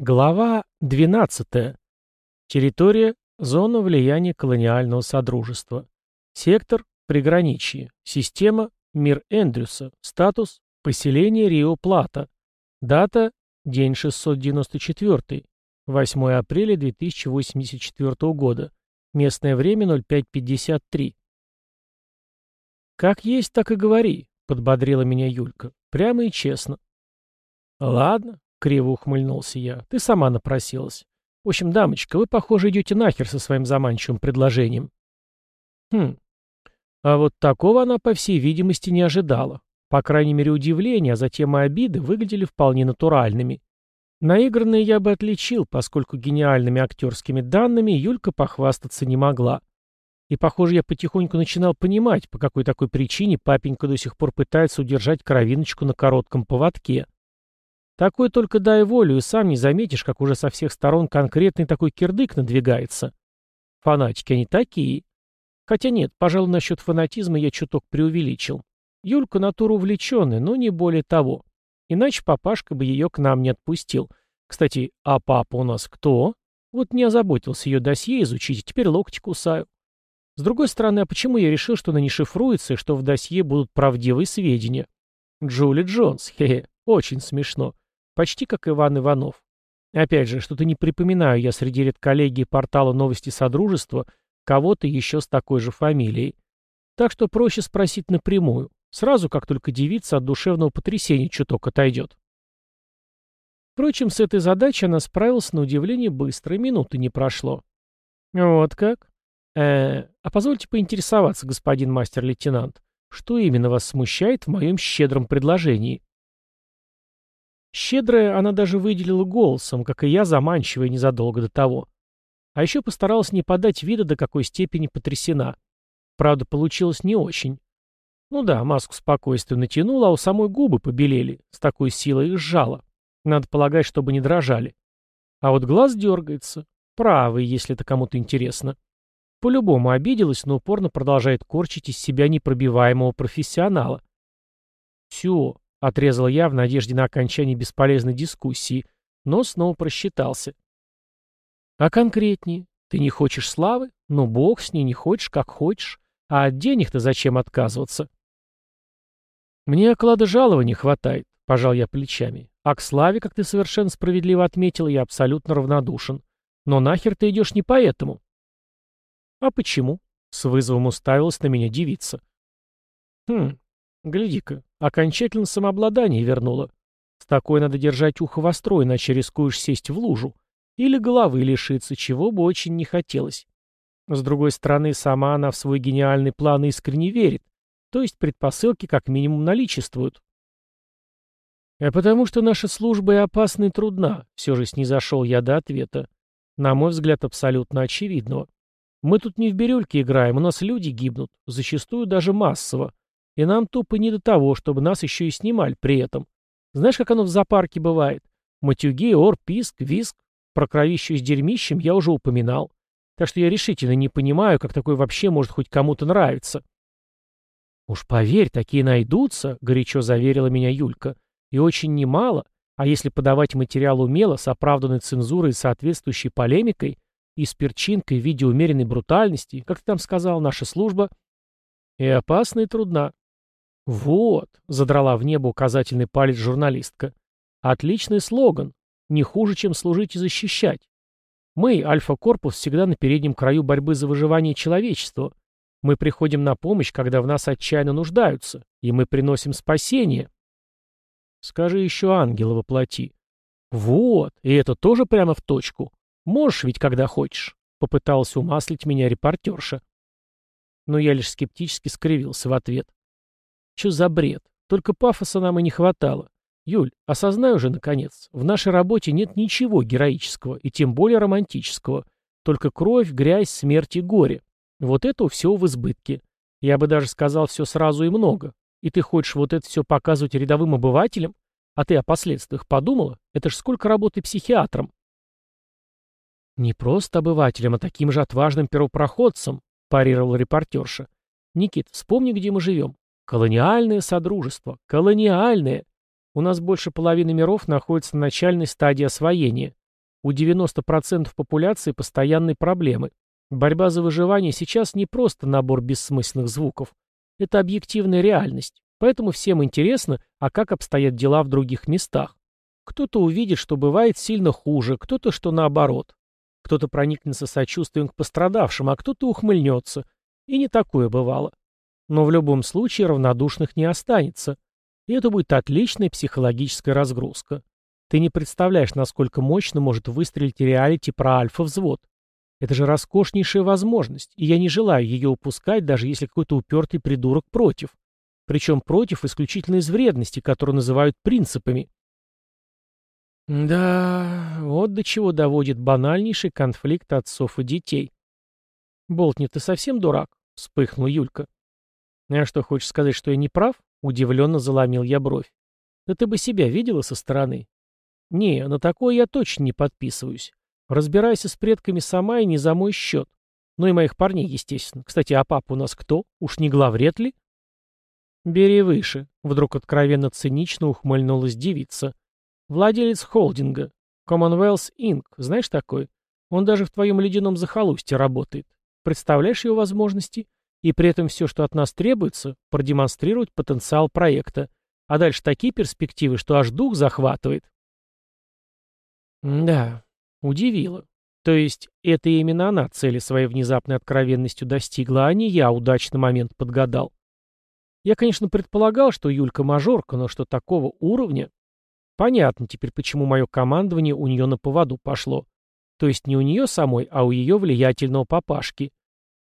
Глава 12. Территория – зона влияния колониального содружества. Сектор – приграничье. Система – мир Эндрюса. Статус – поселение Рио-Плата. Дата – день 694. 8 апреля 2084 года. Местное время 05.53. «Как есть, так и говори», — подбодрила меня Юлька. «Прямо и честно». «Ладно», — криво ухмыльнулся я. «Ты сама напросилась. В общем, дамочка, вы, похоже, идете нахер со своим заманчивым предложением». «Хм. А вот такого она, по всей видимости, не ожидала. По крайней мере, удивление, а затем и обиды выглядели вполне натуральными. Наигранные я бы отличил, поскольку гениальными актерскими данными Юлька похвастаться не могла. И, похоже, я потихоньку начинал понимать, по какой такой причине папенька до сих пор пытается удержать кровиночку на коротком поводке. Такой только дай волю, и сам не заметишь, как уже со всех сторон конкретный такой кирдык надвигается. Фанатики они такие. Хотя нет, пожалуй, насчет фанатизма я чуток преувеличил. Юлька натура увлеченная, но не более того. Иначе папашка бы ее к нам не отпустил. Кстати, а папа у нас кто? Вот не озаботился ее досье изучить, теперь локти кусаю. С другой стороны, а почему я решил, что она не шифруется и что в досье будут правдивые сведения? Джули Джонс, хе-хе, очень смешно. Почти как Иван Иванов. Опять же, что-то не припоминаю я среди редколлегии портала «Новости Содружества» кого-то еще с такой же фамилией. Так что проще спросить напрямую, сразу как только девица от душевного потрясения чуток отойдет. Впрочем, с этой задачей она справилась на удивление быстро, минуты не прошло. Вот как? Э, а позвольте поинтересоваться, господин мастер-лейтенант, что именно вас смущает в моем щедром предложении? Щедрая она даже выделила голосом, как и я, заманчивая незадолго до того. А еще постаралась не подать вида, до какой степени потрясена. Правда, получилось не очень. Ну да, маску спокойствия натянула, а у самой губы побелели, с такой силой их сжала. Надо полагать, чтобы не дрожали. А вот глаз дергается. Правый, если это кому-то интересно. По-любому обиделась, но упорно продолжает корчить из себя непробиваемого профессионала. Все, — отрезал я в надежде на окончание бесполезной дискуссии, но снова просчитался. «А конкретнее? Ты не хочешь славы? Ну, бог с ней, не хочешь, как хочешь. А от денег-то зачем отказываться?» «Мне оклада жалования хватает», — пожал я плечами. «А к славе, как ты совершенно справедливо отметил, я абсолютно равнодушен. Но нахер ты идешь не поэтому?» «А почему?» — с вызовом уставилась на меня девица. «Хм, гляди-ка, Окончательно самообладание вернуло. С такой надо держать ухо востро, иначе рискуешь сесть в лужу. Или головы лишиться, чего бы очень не хотелось. С другой стороны, сама она в свой гениальный план искренне верит. То есть предпосылки как минимум наличествуют. А потому что наша служба и опасна и трудна, все же снизошел я до ответа. На мой взгляд, абсолютно очевидного. Мы тут не в бирюльке играем, у нас люди гибнут, зачастую даже массово. И нам тупо не до того, чтобы нас еще и снимали при этом. Знаешь, как оно в зоопарке бывает? Матюги, ор, писк, виск. Про кровищу с дерьмищем я уже упоминал. Так что я решительно не понимаю, как такое вообще может хоть кому-то нравиться. «Уж поверь, такие найдутся», — горячо заверила меня Юлька. «И очень немало. А если подавать материал умело, с оправданной цензурой и соответствующей полемикой, и с перчинкой в виде умеренной брутальности, как ты там сказал, наша служба...» «И опасна, и трудна. «Вот», — задрала в небо указательный палец журналистка. «Отличный слоган. Не хуже, чем служить и защищать. Мы, Альфа-Корпус, всегда на переднем краю борьбы за выживание человечества. Мы приходим на помощь, когда в нас отчаянно нуждаются, и мы приносим спасение». «Скажи еще ангела воплоти». «Вот, и это тоже прямо в точку. Можешь ведь, когда хочешь», — попыталась умаслить меня репортерша. Но я лишь скептически скривился в ответ. Что за бред? Только пафоса нам и не хватало. Юль, осознай уже, наконец, в нашей работе нет ничего героического, и тем более романтического. Только кровь, грязь, смерть и горе. Вот этого всего в избытке. Я бы даже сказал все сразу и много. И ты хочешь вот это все показывать рядовым обывателям? А ты о последствиях подумала? Это ж сколько работы психиатром. Не просто обывателем, а таким же отважным первопроходцем, парировал репортерша. Никит, вспомни, где мы живем. Колониальное содружество. Колониальное. У нас больше половины миров находится на начальной стадии освоения. У 90% популяции постоянные проблемы. Борьба за выживание сейчас не просто набор бессмысленных звуков. Это объективная реальность. Поэтому всем интересно, а как обстоят дела в других местах. Кто-то увидит, что бывает сильно хуже, кто-то, что наоборот. Кто-то проникнется сочувствием к пострадавшим, а кто-то ухмыльнется. И не такое бывало. Но в любом случае равнодушных не останется. И это будет отличная психологическая разгрузка. Ты не представляешь, насколько мощно может выстрелить реалити про альфа-взвод. Это же роскошнейшая возможность, и я не желаю ее упускать, даже если какой-то упертый придурок против. Причем против исключительно из вредности, которую называют принципами. Да, вот до чего доводит банальнейший конфликт отцов и детей. «Болтни, ты совсем дурак?» — вспыхнул Юлька. «А что, хочешь сказать, что я не прав?» — удивленно заломил я бровь. «Да ты бы себя видела со стороны?» «Не, на такое я точно не подписываюсь. Разбирайся с предками сама и не за мой счет. Ну и моих парней, естественно. Кстати, а папа у нас кто? Уж не главред ли?» «Бери выше», — вдруг откровенно цинично ухмыльнулась девица. «Владелец холдинга. Commonwealth Inc. Знаешь такой? Он даже в твоем ледяном захолустье работает. Представляешь его возможности? И при этом все, что от нас требуется, продемонстрировать потенциал проекта. А дальше такие перспективы, что аж дух захватывает». «Да, удивило. То есть это именно она цели своей внезапной откровенностью достигла, а не я удачный момент подгадал. Я, конечно, предполагал, что Юлька мажорка, но что такого уровня... Понятно теперь, почему мое командование у нее на поводу пошло. То есть не у нее самой, а у ее влиятельного папашки.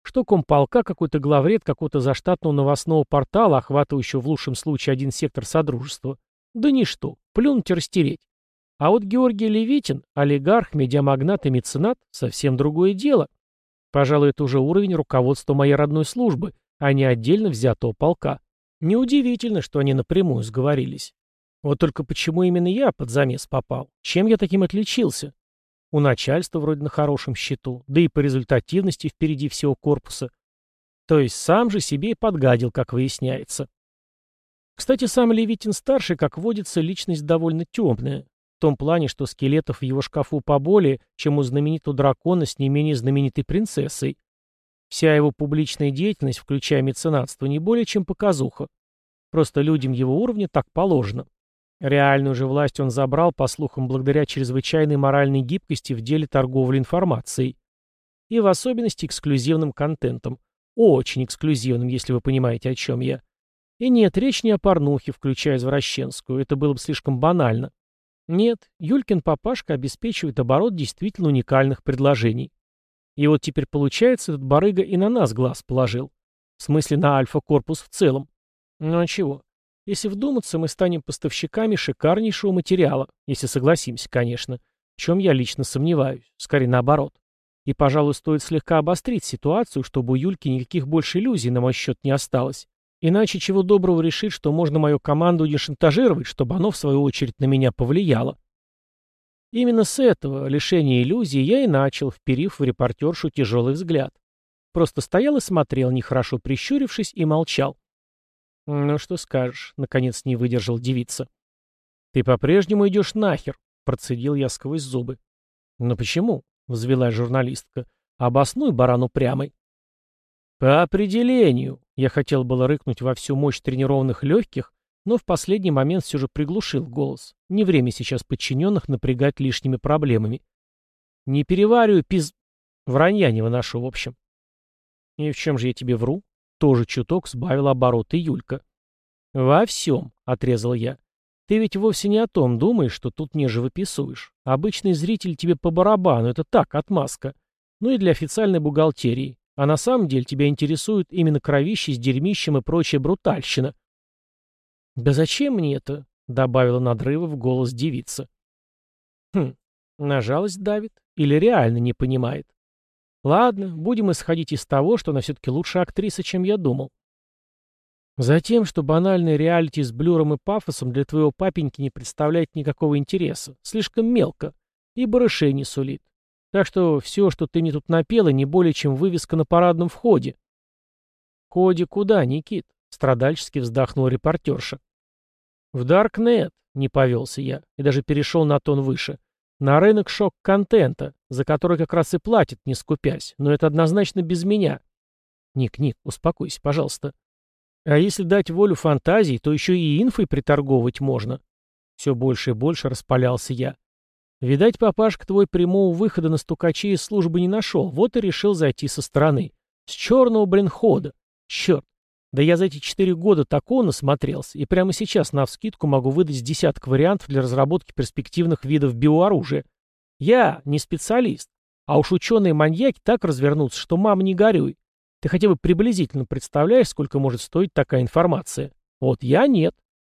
Что комполка какой-то главред какого-то заштатного новостного портала, охватывающего в лучшем случае один сектор Содружества. Да ничто, плюнуть и растереть. А вот Георгий Левитин, олигарх, медиамагнат и меценат — совсем другое дело. Пожалуй, это уже уровень руководства моей родной службы, а не отдельно взятого полка. Неудивительно, что они напрямую сговорились. Вот только почему именно я под замес попал? Чем я таким отличился? У начальства вроде на хорошем счету, да и по результативности впереди всего корпуса. То есть сам же себе и подгадил, как выясняется. Кстати, сам Левитин-старший, как водится, личность довольно темная. В том плане, что скелетов в его шкафу поболее, чем у знаменитого дракона с не менее знаменитой принцессой. Вся его публичная деятельность, включая меценатство, не более чем показуха. Просто людям его уровня так положено. Реальную же власть он забрал, по слухам, благодаря чрезвычайной моральной гибкости в деле торговли информацией. И в особенности эксклюзивным контентом. Очень эксклюзивным, если вы понимаете, о чем я. И нет, речь не о порнухе, включая извращенскую, это было бы слишком банально. Нет, Юлькин папашка обеспечивает оборот действительно уникальных предложений. И вот теперь получается, этот барыга и на нас глаз положил. В смысле, на альфа-корпус в целом. Ну а чего? Если вдуматься, мы станем поставщиками шикарнейшего материала, если согласимся, конечно, в чем я лично сомневаюсь, скорее наоборот. И, пожалуй, стоит слегка обострить ситуацию, чтобы у Юльки никаких больше иллюзий на мой счет не осталось. Иначе чего доброго решит, что можно мою команду не шантажировать, чтобы оно, в свою очередь, на меня повлияло. Именно с этого, лишения иллюзий, я и начал, вперив в репортершу тяжелый взгляд. Просто стоял и смотрел, нехорошо прищурившись, и молчал. «Ну что скажешь?» — наконец не выдержал девица. «Ты по-прежнему идешь нахер», — процедил я сквозь зубы. «Но почему?» — взвела журналистка. «Обоснуй баран упрямый». «По определению», — я хотел было рыкнуть во всю мощь тренированных легких, но в последний момент все же приглушил голос. Не время сейчас подчиненных напрягать лишними проблемами. Не перевариваю, пиз... Вранья не выношу, в общем. И в чем же я тебе вру? Тоже чуток сбавил обороты Юлька. Во всем, отрезал я. Ты ведь вовсе не о том думаешь, что тут не живописуешь. Обычный зритель тебе по барабану, это так, отмазка. Ну и для официальной бухгалтерии. А на самом деле тебя интересует именно кровище с дерьмищем и прочая брутальщина. «Да зачем мне это?» — добавила надрыва в голос девица. «Хм, на жалость давит? Или реально не понимает? Ладно, будем исходить из того, что она все-таки лучше актриса, чем я думал. Затем, что банальный реалити с блюром и пафосом для твоего папеньки не представляет никакого интереса. Слишком мелко. И барышей не сулит. Так что все, что ты мне тут напела, не более чем вывеска на парадном входе. «Входе куда, Никит?» — страдальчески вздохнул репортерша. «В Даркнет», — не повелся я, и даже перешел на тон выше. На рынок шок-контента, за который как раз и платят, не скупясь, но это однозначно без меня. Ник, Ник, успокойся, пожалуйста. А если дать волю фантазии, то еще и инфой приторговывать можно. Все больше и больше распалялся я. Видать, папашка твой прямого выхода на стукачей из службы не нашел, вот и решил зайти со стороны. С черного, блин, хода. Черт. Да я за эти четыре года такого насмотрелся, и прямо сейчас навскидку могу выдать десяток вариантов для разработки перспективных видов биооружия. Я не специалист, а уж ученые-маньяки так развернутся, что мама не горюй. Ты хотя бы приблизительно представляешь, сколько может стоить такая информация? Вот я нет.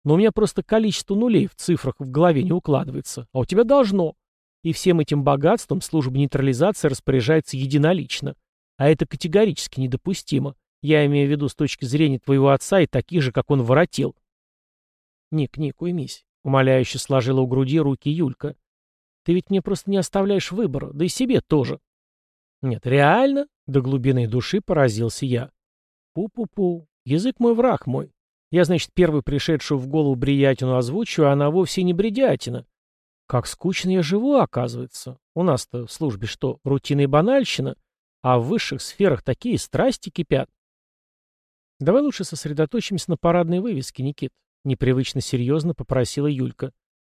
Но у меня просто количество нулей в цифрах в голове не укладывается, а у тебя должно. И всем этим богатством служба нейтрализации распоряжается единолично. А это категорически недопустимо. Я имею в виду с точки зрения твоего отца и таких же, как он воротил. Ник, Ник, уймись. Умоляюще сложила у груди руки Юлька. Ты ведь мне просто не оставляешь выбора, да и себе тоже. Нет, реально? До глубины души поразился я. Пу-пу-пу. Язык мой враг мой. Я, значит, первый пришедшую в голову бредятину озвучиваю, а она вовсе не бредятина. Как скучно я живу, оказывается. У нас-то в службе что, рутина и банальщина? А в высших сферах такие страсти кипят. Давай лучше сосредоточимся на парадной вывеске, Никит. Непривычно серьезно попросила Юлька.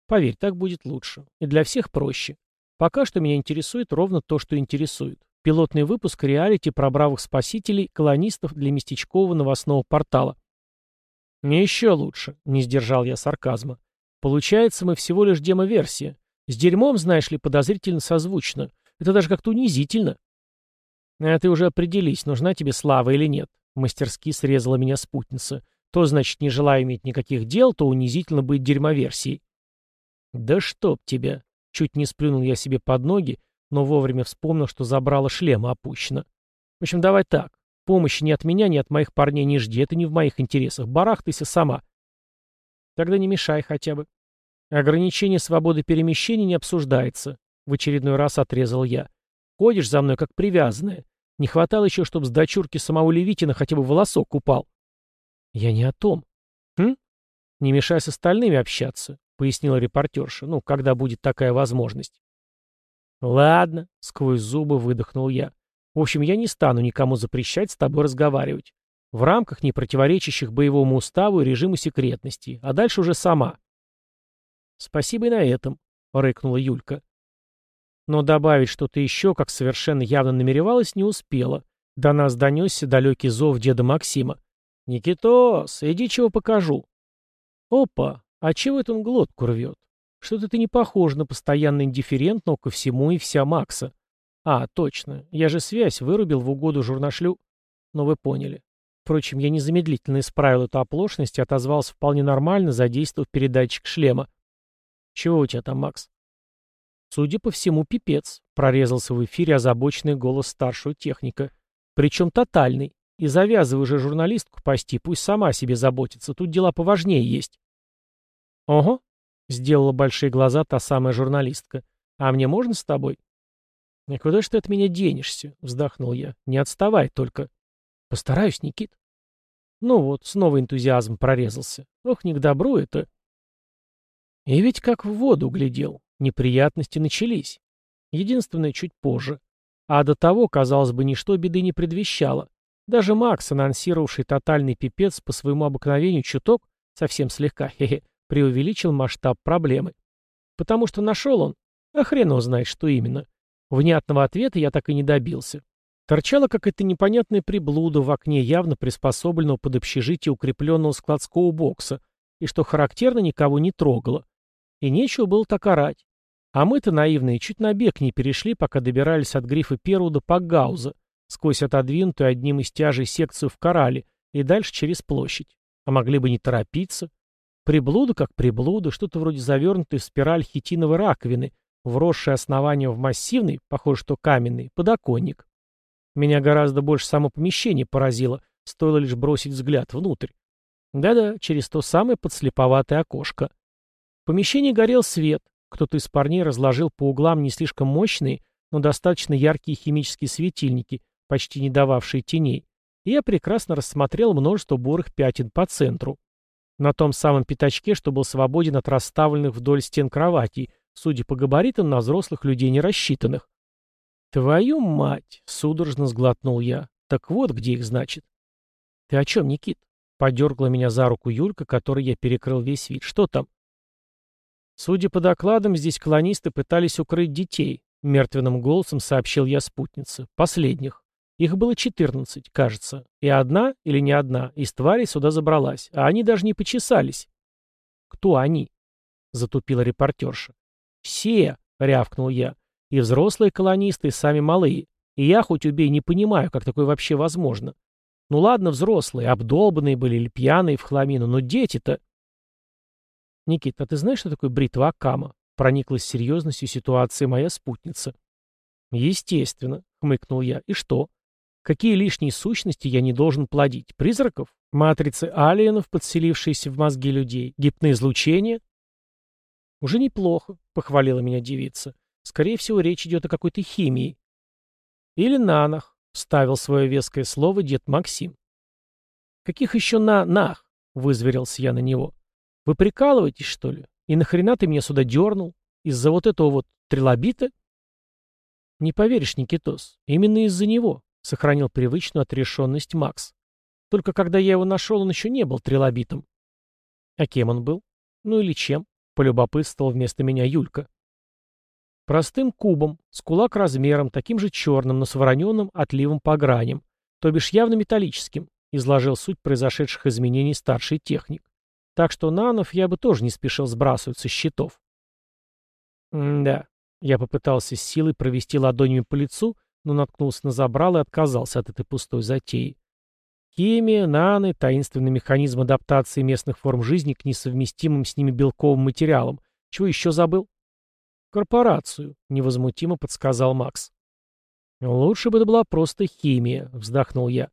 Поверь, так будет лучше. И для всех проще. Пока что меня интересует ровно то, что интересует. Пилотный выпуск реалити про бравых спасителей, колонистов для местечкового новостного портала. Не еще лучше, не сдержал я сарказма. Получается, мы всего лишь демо-версия. С дерьмом, знаешь ли, подозрительно созвучно. Это даже как-то унизительно. А ты уже определись, нужна тебе слава или нет. Мастерски срезала меня спутница. То, значит, не желая иметь никаких дел, то унизительно быть дерьмоверсией. Да чтоб тебя. Чуть не сплюнул я себе под ноги, но вовремя вспомнил, что забрала шлема опущено. В общем, давай так. Помощи ни от меня, ни от моих парней не жди. Это не в моих интересах. Барахтайся сама. Тогда не мешай хотя бы. Ограничение свободы перемещения не обсуждается. В очередной раз отрезал я. Ходишь за мной, как привязанная. Не хватало еще, чтобы с дочурки самого Левитина хотя бы волосок упал. Я не о том. Хм? Не мешай с остальными общаться, пояснила репортерша. Ну, когда будет такая возможность. Ладно, сквозь зубы выдохнул я. В общем, я не стану никому запрещать с тобой разговаривать. В рамках, не противоречащих боевому уставу и режиму секретности. А дальше уже сама. Спасибо и на этом, рыкнула Юлька. Но добавить что-то еще, как совершенно явно намеревалась, не успела. До нас донесся далекий зов деда Максима. «Никитос, иди чего покажу». «Опа, а чего это он глотку рвет? Что-то ты не похож на постоянно индифферентного ко всему и вся Макса. А, точно, я же связь вырубил в угоду журнашлю. Но вы поняли. Впрочем, я незамедлительно исправил эту оплошность и отозвался вполне нормально, задействовав передатчик шлема. «Чего у тебя там, Макс?» Судя по всему, пипец, прорезался в эфире озабоченный голос старшего техника. Причем тотальный. И завязывай уже журналистку пасти, пусть сама себе заботится, тут дела поважнее есть. Ого, сделала большие глаза та самая журналистка. А мне можно с тобой? «И куда ж ты от меня денешься?» — вздохнул я. «Не отставай только». «Постараюсь, Никит». Ну вот, снова энтузиазм прорезался. Ох, не к добру это. И ведь как в воду глядел. Неприятности начались. Единственное, чуть позже. А до того, казалось бы, ничто беды не предвещало. Даже Макс, анонсировавший тотальный пипец по своему обыкновению чуток, совсем слегка, хе-хе, преувеличил масштаб проблемы. Потому что нашел он, а хрен его знает, что именно. Внятного ответа я так и не добился. Торчала какая-то непонятная приблуда в окне, явно приспособленного под общежитие укрепленного складского бокса, и, что характерно, никого не трогало. И нечего было так орать. А мы-то наивные чуть на бег не перешли, пока добирались от грифа первого до Пакгауза, сквозь отодвинутую одним из тяжей секцию в Корале и дальше через площадь. А могли бы не торопиться. Приблуда как приблуда, что-то вроде завернутой в спираль хитиновой раковины, вросшее основание в массивный, похоже, что каменный, подоконник. Меня гораздо больше само помещение поразило, стоило лишь бросить взгляд внутрь. Да-да, через то самое подслеповатое окошко. В помещении горел свет, кто-то из парней разложил по углам не слишком мощные, но достаточно яркие химические светильники, почти не дававшие теней, и я прекрасно рассмотрел множество бурых пятен по центру. На том самом пятачке, что был свободен от расставленных вдоль стен кроватей, судя по габаритам, на взрослых людей не рассчитанных. «Твою мать!» — судорожно сглотнул я. «Так вот где их значит». «Ты о чем, Никит?» — подергала меня за руку Юлька, которой я перекрыл весь вид. «Что там?» Судя по докладам, здесь колонисты пытались укрыть детей, мертвенным голосом сообщил я спутнице. Последних. Их было 14, кажется. И одна, или не одна, из тварей сюда забралась, а они даже не почесались. Кто они? Затупила репортерша. Все, рявкнул я. И взрослые колонисты, и сами малые. И я, хоть убей, не понимаю, как такое вообще возможно. Ну ладно, взрослые, обдолбанные были или пьяные в хламину, но дети-то... «Никит, а ты знаешь, что такое бритва Акама?» Прониклась серьезностью ситуации моя спутница. «Естественно», — хмыкнул я. «И что? Какие лишние сущности я не должен плодить? Призраков? Матрицы алиенов, подселившиеся в мозги людей? Гипноизлучение?» «Уже неплохо», — похвалила меня девица. «Скорее всего, речь идет о какой-то химии». «Или нанах», — вставил свое веское слово дед Максим. «Каких еще на-нах?» — вызверился я на него. Вы прикалываетесь, что ли? И нахрена ты меня сюда дернул? Из-за вот этого вот трилобита? Не поверишь, Никитос, именно из-за него, сохранил привычную отрешенность Макс. Только когда я его нашел, он еще не был трилобитом. А кем он был? Ну или чем? Полюбопытствовал вместо меня Юлька. Простым кубом, с кулак размером, таким же черным, но с отливом по граням, то бишь явно металлическим, изложил суть произошедших изменений старший техник. Так что нанов я бы тоже не спешил сбрасывать со счетов. М-да. Я попытался с силой провести ладонями по лицу, но наткнулся на забрал и отказался от этой пустой затеи. Химия, наны, таинственный механизм адаптации местных форм жизни к несовместимым с ними белковым материалам. Чего еще забыл? Корпорацию, невозмутимо подсказал Макс. Лучше бы это была просто химия, вздохнул я.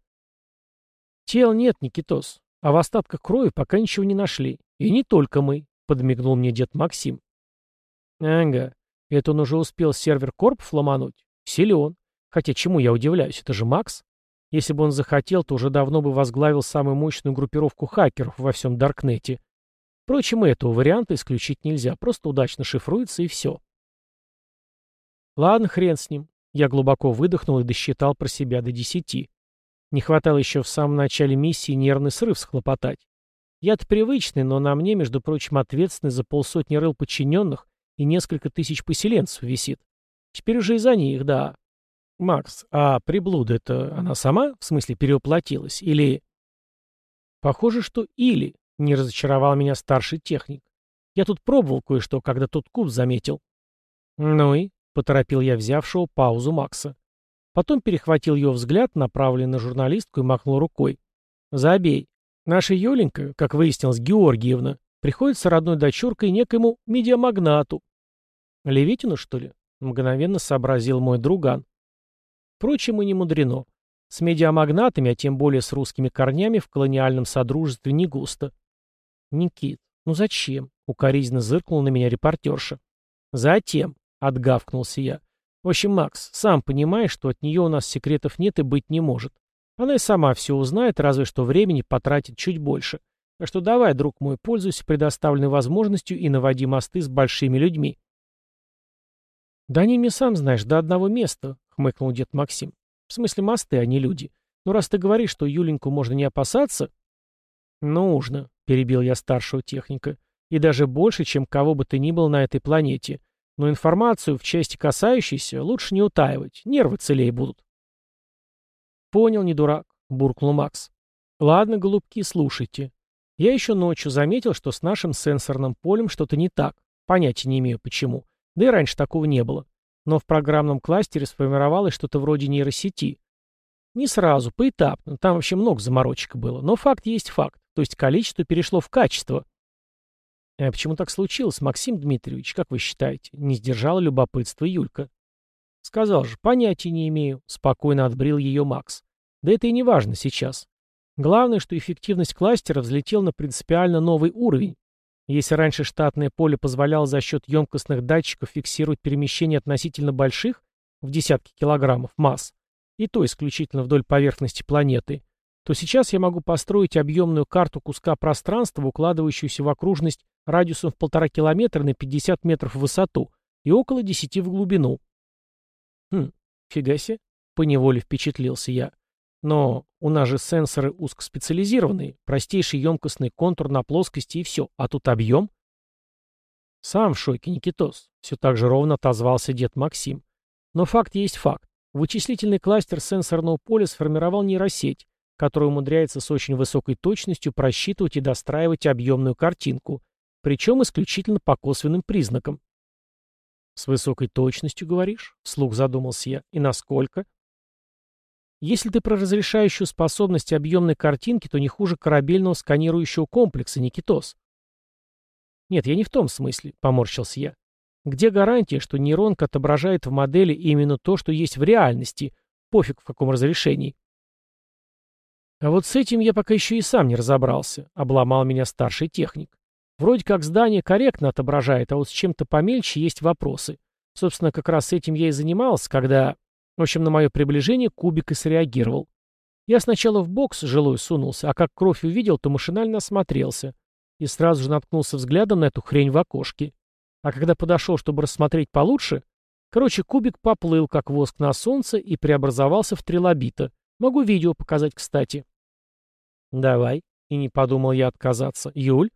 Тел нет, Никитос. А в остатках крови пока ничего не нашли. И не только мы, подмигнул мне дед Максим. Ага, это он уже успел сервер корпов ломануть. Силен. Хотя чему я удивляюсь, это же Макс. Если бы он захотел, то уже давно бы возглавил самую мощную группировку хакеров во всем Даркнете. Впрочем, этого варианта исключить нельзя, просто удачно шифруется и все. Ладно, хрен с ним. Я глубоко выдохнул и досчитал про себя до десяти. Не хватало еще в самом начале миссии нервный срыв схлопотать. Я-то привычный, но на мне, между прочим, ответственный за полсотни рыл подчиненных и несколько тысяч поселенцев висит. Теперь уже из-за них, да. Макс, а приблуда это она сама, в смысле, перевоплотилась? Или... Похоже, что или, не разочаровал меня старший техник. Я тут пробовал кое-что, когда тот куб заметил. Ну и, поторопил я взявшего паузу Макса. Потом перехватил ее взгляд, направленный на журналистку, и махнул рукой. «Забей. Наша Юленька, как выяснилось, Георгиевна, приходится родной дочуркой некоему медиамагнату». «Левитину, что ли?» — мгновенно сообразил мой друган. Впрочем, и не мудрено. С медиамагнатами, а тем более с русскими корнями, в колониальном содружестве не густо. «Никит, ну зачем?» — укоризненно зыркнул на меня репортерша. «Затем», — отгавкнулся я. В общем, Макс, сам понимаешь, что от нее у нас секретов нет и быть не может. Она и сама все узнает, разве что времени потратит чуть больше. Так что давай, друг мой, пользуйся предоставленной возможностью и наводи мосты с большими людьми. Да они мне сам знаешь, до одного места, хмыкнул дед Максим. В смысле мосты, а не люди. Но раз ты говоришь, что Юленьку можно не опасаться... Нужно, перебил я старшего техника. И даже больше, чем кого бы ты ни был на этой планете. Но информацию в части касающейся лучше не утаивать, нервы целее будут. Понял, не дурак, буркнул Макс. Ладно, голубки, слушайте. Я еще ночью заметил, что с нашим сенсорным полем что-то не так. Понятия не имею почему. Да и раньше такого не было. Но в программном кластере сформировалось что-то вроде нейросети. Не сразу, поэтапно. Там вообще много заморочек было. Но факт есть факт. То есть количество перешло в качество. «А почему так случилось, Максим Дмитриевич, как вы считаете?» Не сдержала любопытство Юлька. «Сказал же, понятия не имею», — спокойно отбрил ее Макс. «Да это и не важно сейчас. Главное, что эффективность кластера взлетела на принципиально новый уровень. Если раньше штатное поле позволяло за счет емкостных датчиков фиксировать перемещение относительно больших, в десятки килограммов, масс, и то исключительно вдоль поверхности планеты, то сейчас я могу построить объемную карту куска пространства, укладывающуюся в окружность радиусом в полтора километра на 50 метров в высоту и около 10 в глубину. Хм, фига себе, поневоле впечатлился я. Но у нас же сенсоры узкоспециализированные, простейший емкостный контур на плоскости и все, а тут объем. Сам в шоке, Никитос. Все так же ровно отозвался дед Максим. Но факт есть факт. Вычислительный кластер сенсорного поля сформировал нейросеть, которая умудряется с очень высокой точностью просчитывать и достраивать объемную картинку, причем исключительно по косвенным признакам. «С высокой точностью, говоришь?» — вслух задумался я. «И насколько?» «Если ты про разрешающую способность объемной картинки, то не хуже корабельного сканирующего комплекса, Никитос». «Нет, я не в том смысле», — поморщился я. «Где гарантия, что нейронка отображает в модели именно то, что есть в реальности, пофиг в каком разрешении?» А вот с этим я пока еще и сам не разобрался, обломал меня старший техник. Вроде как здание корректно отображает, а вот с чем-то помельче есть вопросы. Собственно, как раз этим я и занимался, когда... В общем, на мое приближение кубик и среагировал. Я сначала в бокс жилой сунулся, а как кровь увидел, то машинально осмотрелся. И сразу же наткнулся взглядом на эту хрень в окошке. А когда подошел, чтобы рассмотреть получше, короче, кубик поплыл, как воск на солнце, и преобразовался в трилобита. Могу видео показать, кстати. «Давай», — и не подумал я отказаться. «Юль?»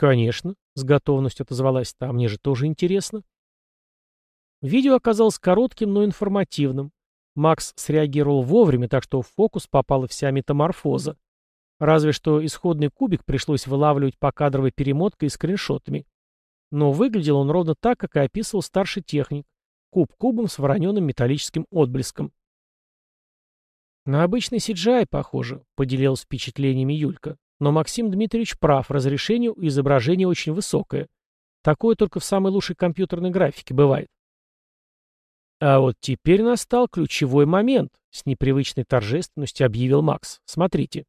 «Конечно», — с готовностью отозвалась та, — «мне же тоже интересно». Видео оказалось коротким, но информативным. Макс среагировал вовремя, так что в фокус попала вся метаморфоза. Разве что исходный кубик пришлось вылавливать по кадровой перемоткой и скриншотами. Но выглядел он ровно так, как и описывал старший техник. Куб кубом с вороненным металлическим отблеском. «На обычный CGI, похоже», — поделилась впечатлениями Юлька. «Но Максим Дмитриевич прав, разрешение у изображения очень высокое. Такое только в самой лучшей компьютерной графике бывает». «А вот теперь настал ключевой момент», — с непривычной торжественностью объявил Макс. «Смотрите».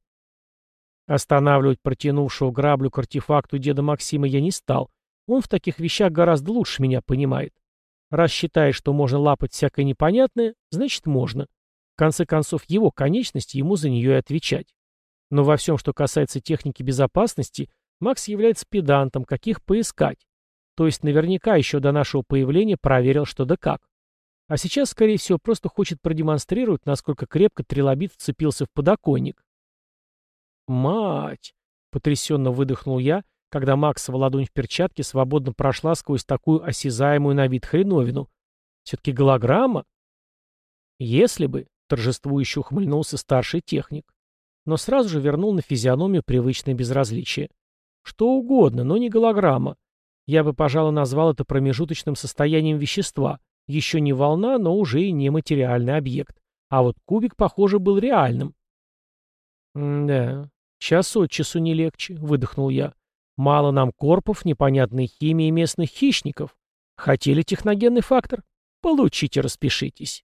Останавливать протянувшего граблю к артефакту деда Максима я не стал. Он в таких вещах гораздо лучше меня понимает. Раз считает, что можно лапать всякое непонятное, значит можно конце концов, его конечность ему за нее и отвечать. Но во всем, что касается техники безопасности, Макс является педантом, каких поискать. То есть наверняка еще до нашего появления проверил что да как. А сейчас, скорее всего, просто хочет продемонстрировать, насколько крепко трилобит вцепился в подоконник. «Мать!» — потрясенно выдохнул я, когда Максова ладонь в перчатке свободно прошла сквозь такую осязаемую на вид хреновину. Все-таки голограмма? Если бы, Торжествующе ухмыльнулся старший техник. Но сразу же вернул на физиономию привычное безразличие. Что угодно, но не голограмма. Я бы, пожалуй, назвал это промежуточным состоянием вещества. Еще не волна, но уже и нематериальный объект. А вот кубик, похоже, был реальным. «Да, час от часу не легче», — выдохнул я. «Мало нам корпов, непонятной химии местных хищников. Хотели техногенный фактор? Получите, распишитесь».